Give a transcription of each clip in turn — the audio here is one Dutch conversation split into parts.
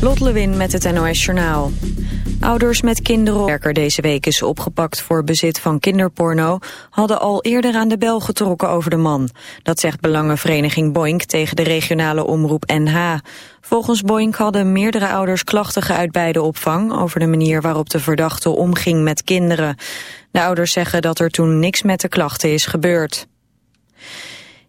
Lot Lewin met het NOS Journaal. Ouders met kinderen werker deze week is opgepakt voor bezit van kinderporno... hadden al eerder aan de bel getrokken over de man. Dat zegt belangenvereniging Boink tegen de regionale omroep NH. Volgens Boink hadden meerdere ouders klachten geuit bij de opvang... over de manier waarop de verdachte omging met kinderen. De ouders zeggen dat er toen niks met de klachten is gebeurd.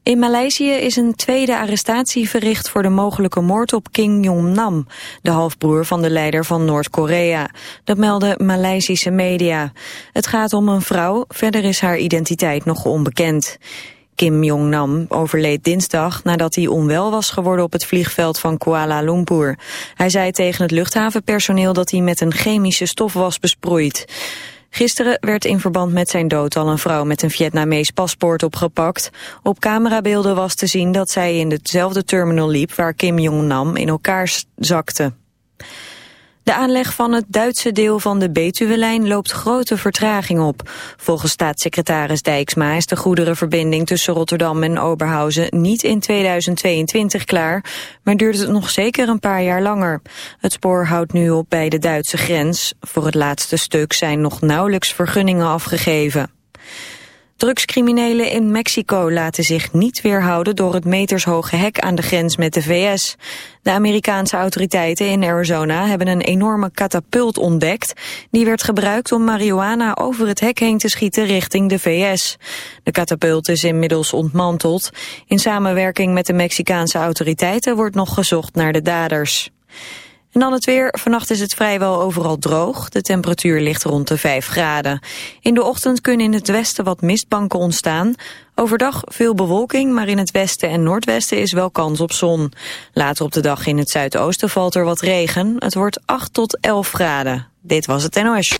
In Maleisië is een tweede arrestatie verricht voor de mogelijke moord op Kim Jong-nam, de halfbroer van de leider van Noord-Korea. Dat melden Maleisische media. Het gaat om een vrouw, verder is haar identiteit nog onbekend. Kim Jong-nam overleed dinsdag nadat hij onwel was geworden op het vliegveld van Kuala Lumpur. Hij zei tegen het luchthavenpersoneel dat hij met een chemische stof was besproeid. Gisteren werd in verband met zijn dood al een vrouw met een Vietnamees paspoort opgepakt. Op camerabeelden was te zien dat zij in dezelfde terminal liep waar Kim Jong-nam in elkaar zakte. De aanleg van het Duitse deel van de Betuwe-lijn loopt grote vertraging op. Volgens staatssecretaris Dijksma is de goederenverbinding tussen Rotterdam en Oberhausen niet in 2022 klaar, maar duurt het nog zeker een paar jaar langer. Het spoor houdt nu op bij de Duitse grens. Voor het laatste stuk zijn nog nauwelijks vergunningen afgegeven. Drugscriminelen in Mexico laten zich niet weerhouden door het metershoge hek aan de grens met de VS. De Amerikaanse autoriteiten in Arizona hebben een enorme katapult ontdekt. Die werd gebruikt om marihuana over het hek heen te schieten richting de VS. De katapult is inmiddels ontmanteld. In samenwerking met de Mexicaanse autoriteiten wordt nog gezocht naar de daders. En dan het weer. Vannacht is het vrijwel overal droog. De temperatuur ligt rond de 5 graden. In de ochtend kunnen in het westen wat mistbanken ontstaan. Overdag veel bewolking, maar in het westen en noordwesten is wel kans op zon. Later op de dag in het zuidoosten valt er wat regen. Het wordt 8 tot 11 graden. Dit was het NOS.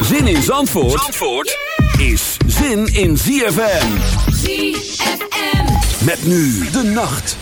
Zin in Zandvoort, Zandvoort is zin in ZFM. ZFM. Met nu de nacht.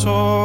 soul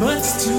Het is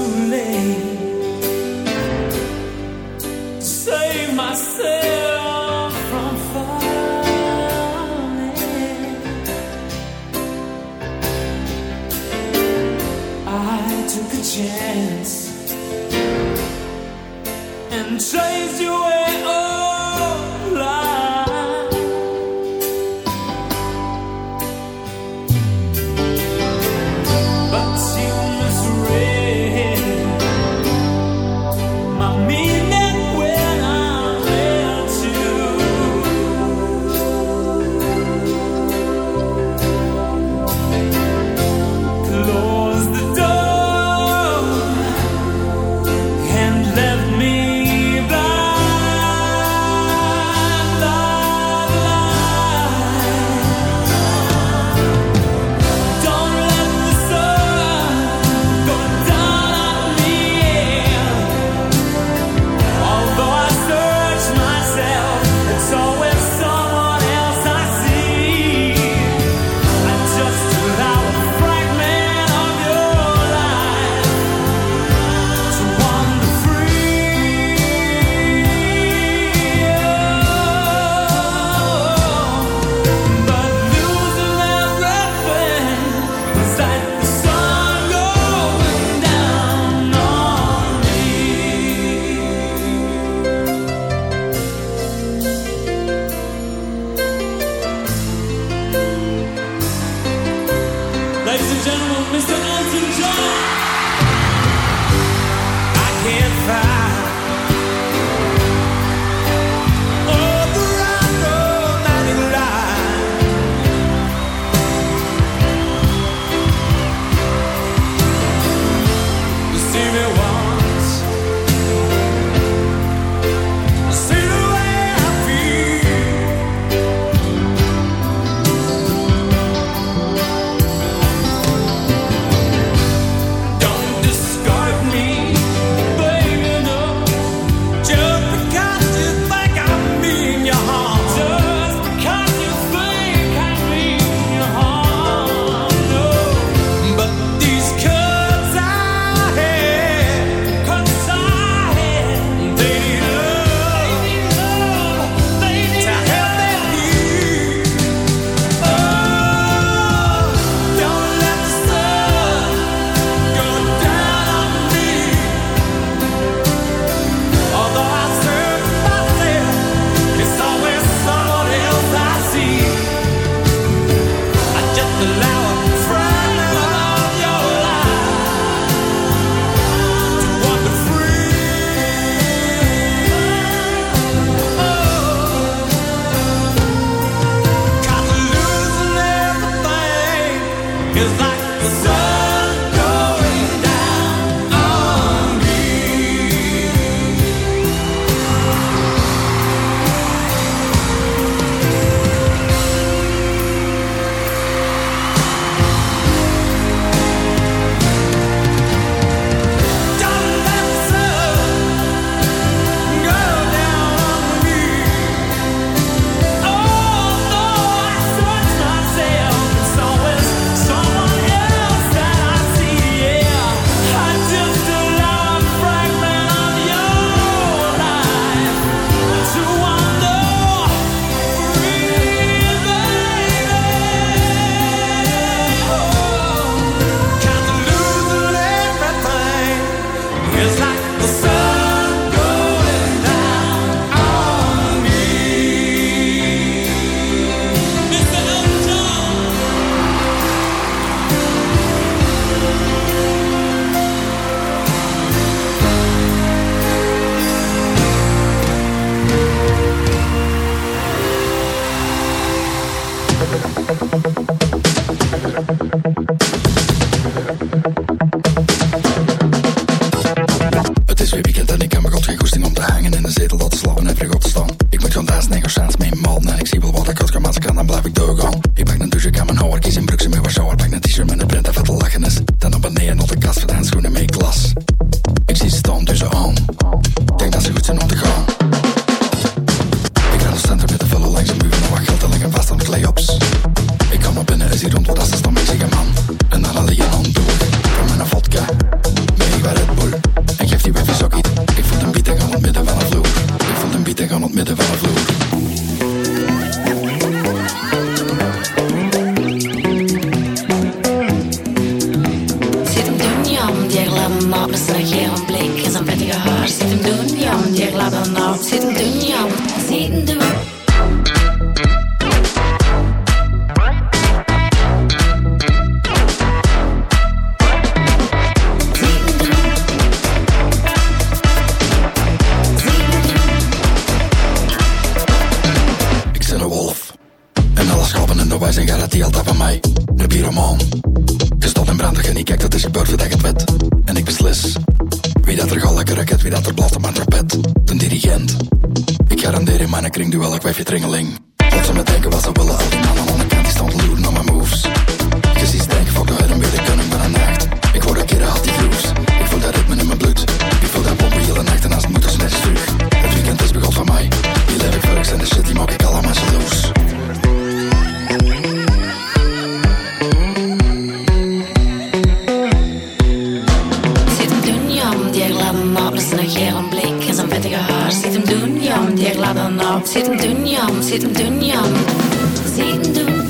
No wij zijn garantie altijd van mij. De pyromaan. Gestopt en brandig en ik kijk, dat is gebeurd voordat het wet. En ik beslis. Wie dat er gal lekker raket, wie dat er blaast op mijn trapet. De dirigent. Ik garandeer in mijn kring duel, ik wijf je tringeling. Wat ze me denken, wat ze willen, al die mannen aan de kant, die staan loeren op mijn moves. Je ziet denken, fuck de huid en weer, ik kunnen van een nacht. Ik word een keer al die grooves. Ik voel dat ritme in mijn bloed. Ik voel dat pompen hele nacht en als het moet, dan snel terug. Het weekend is begon van mij. Hier leef ik verks en de shit, die maak ik allemaal zo los. dir gladden ab zit dünn jam, sitten dünn jam.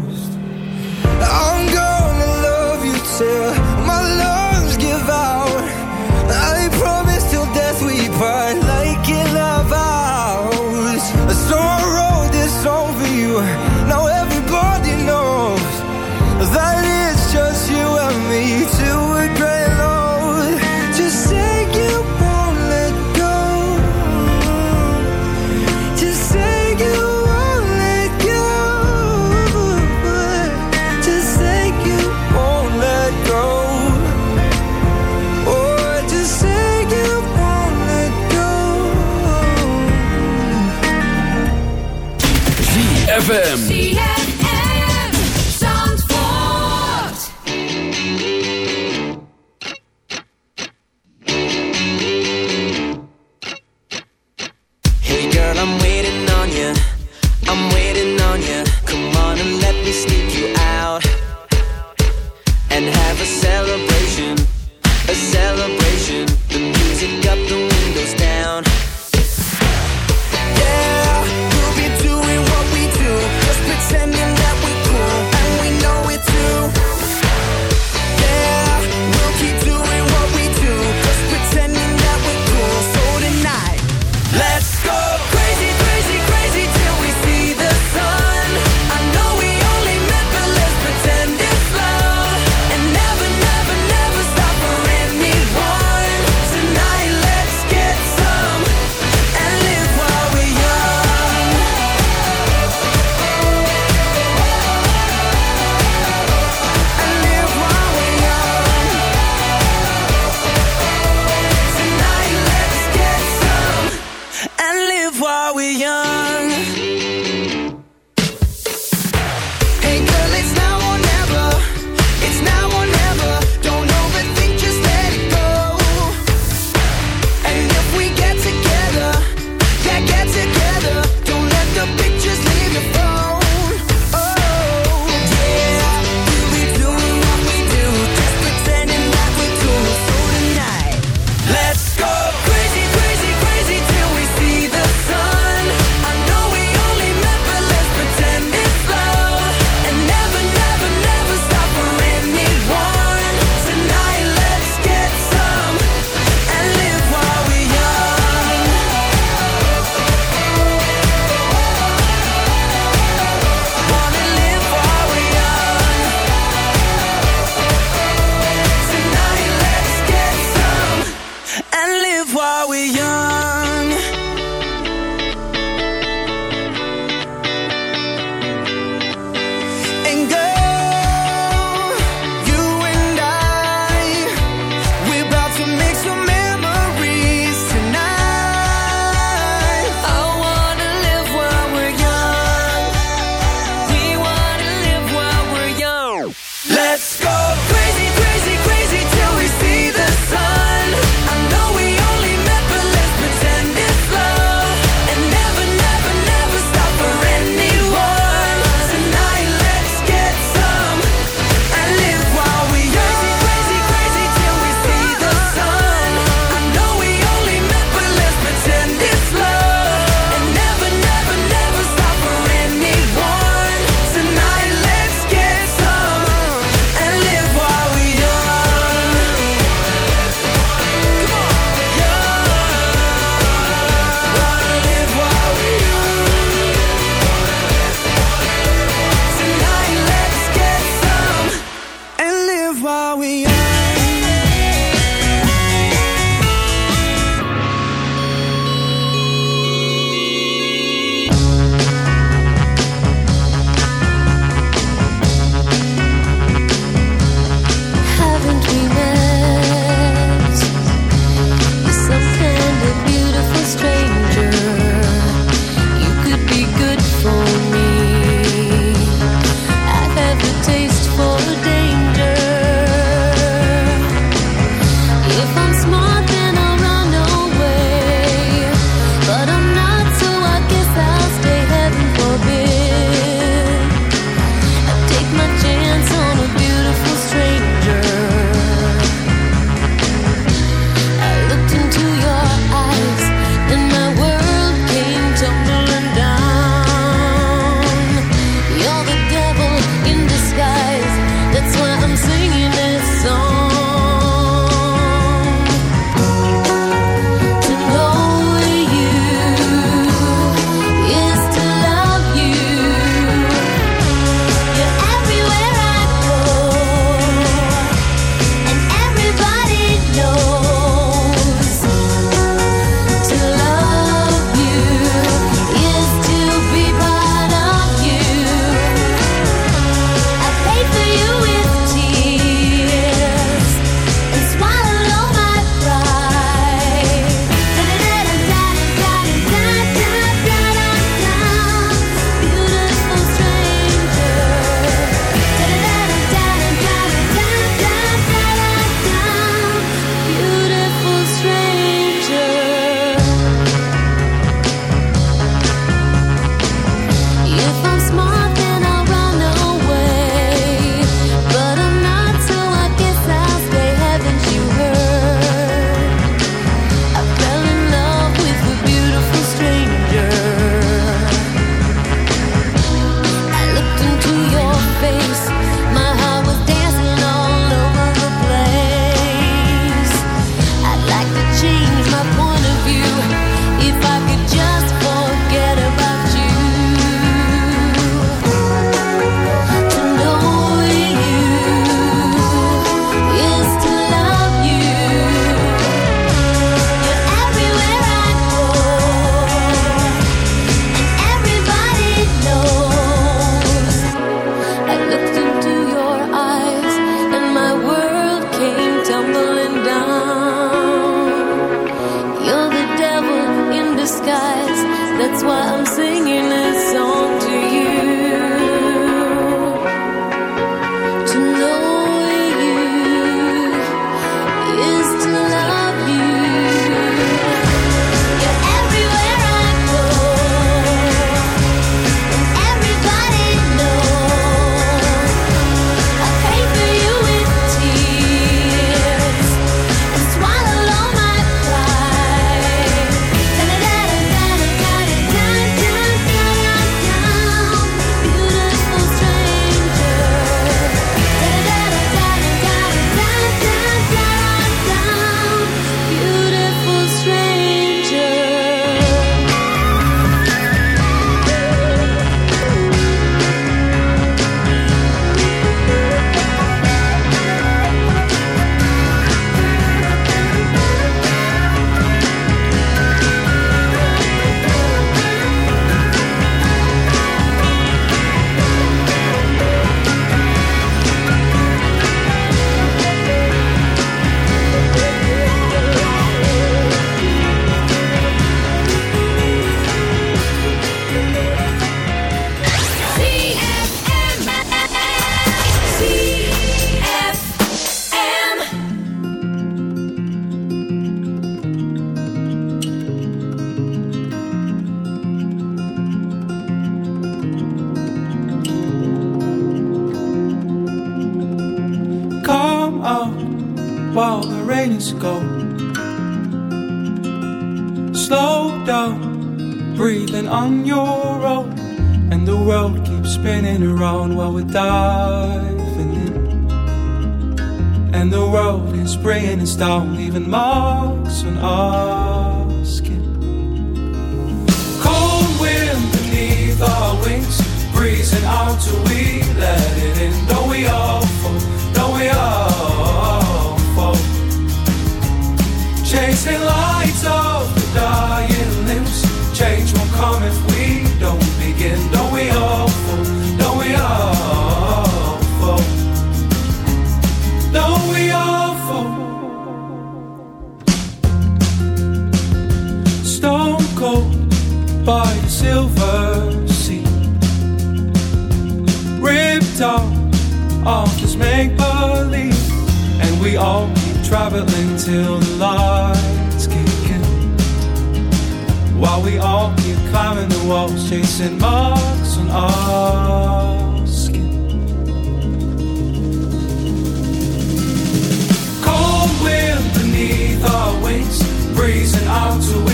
to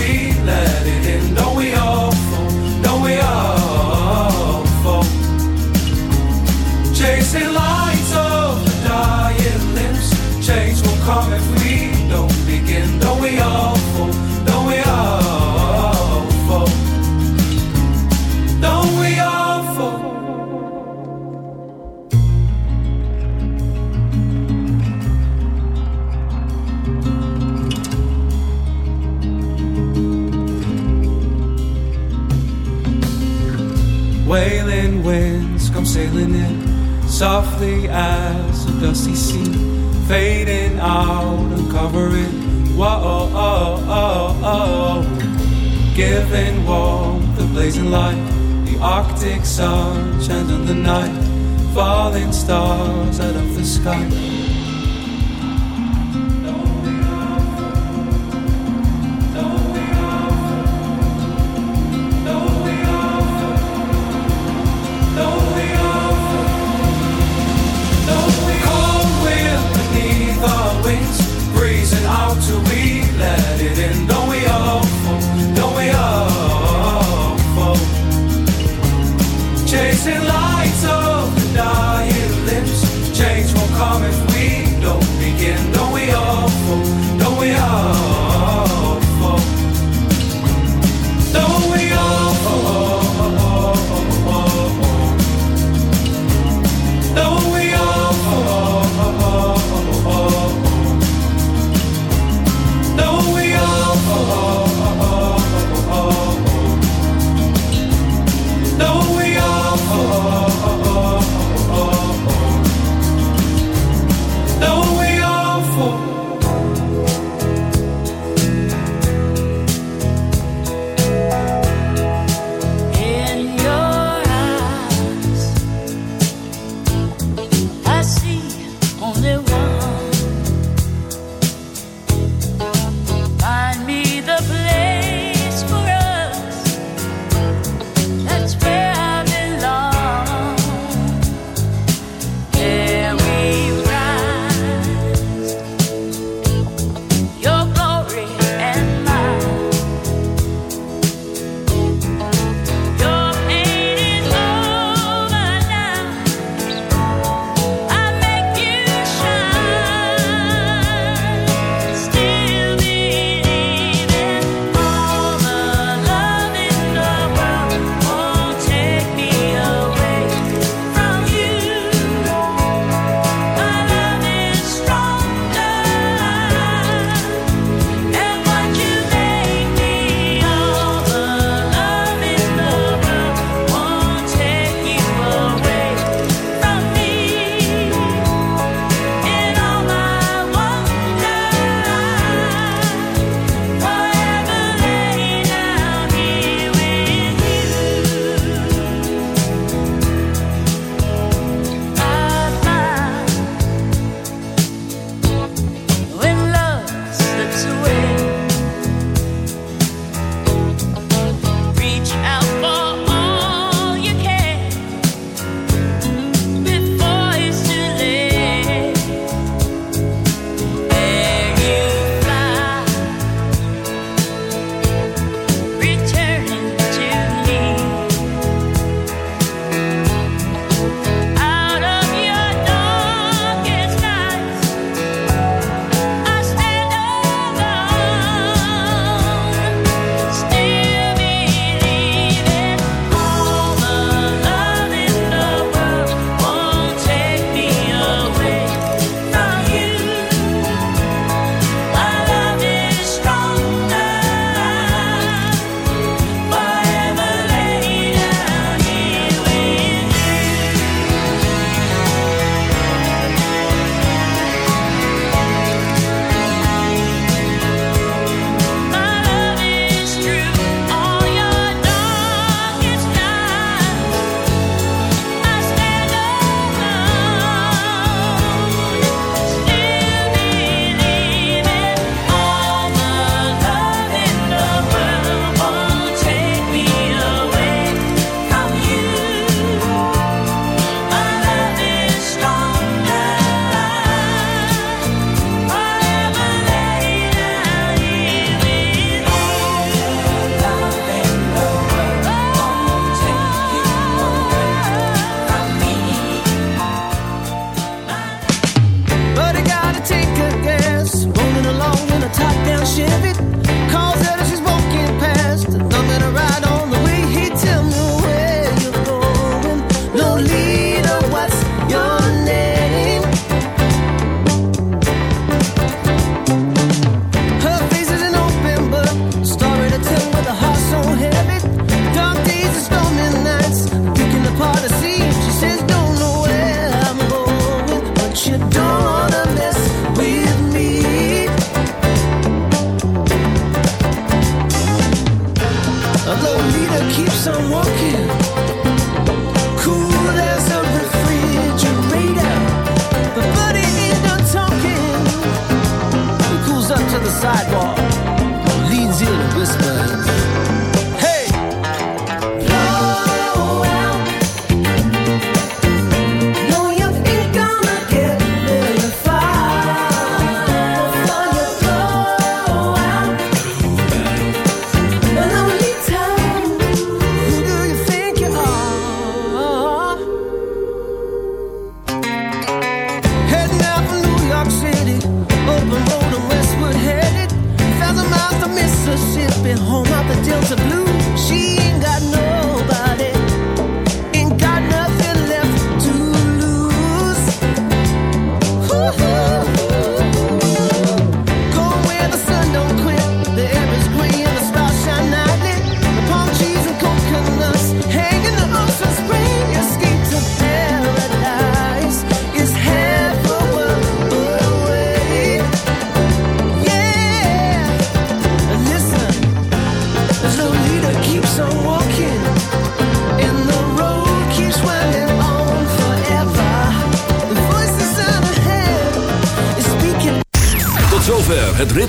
softly as a dusty sea, fading out and covering. Whoa, oh, oh, oh, giving warmth, the blazing light, the Arctic sun, chanting the night, falling stars out of the sky. know we all fall.